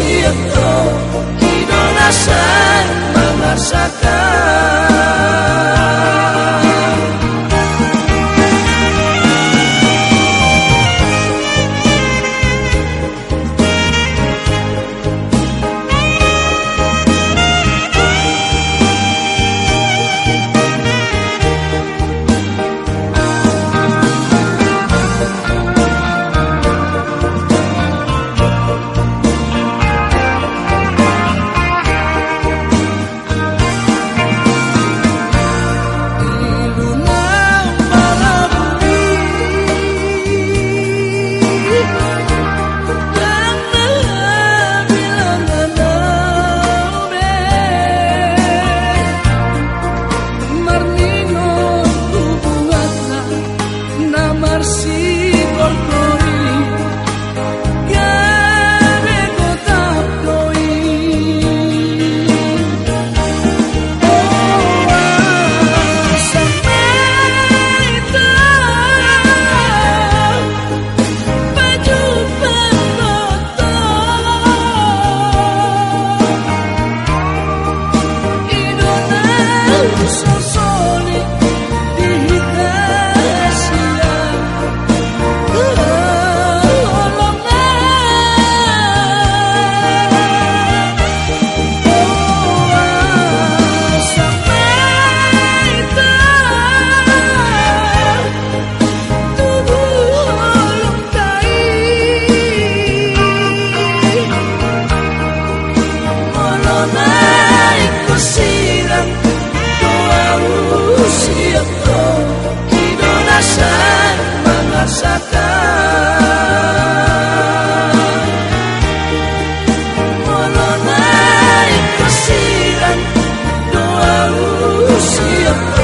siento y no las almas las sacan. naik bersilang Doa Doa usia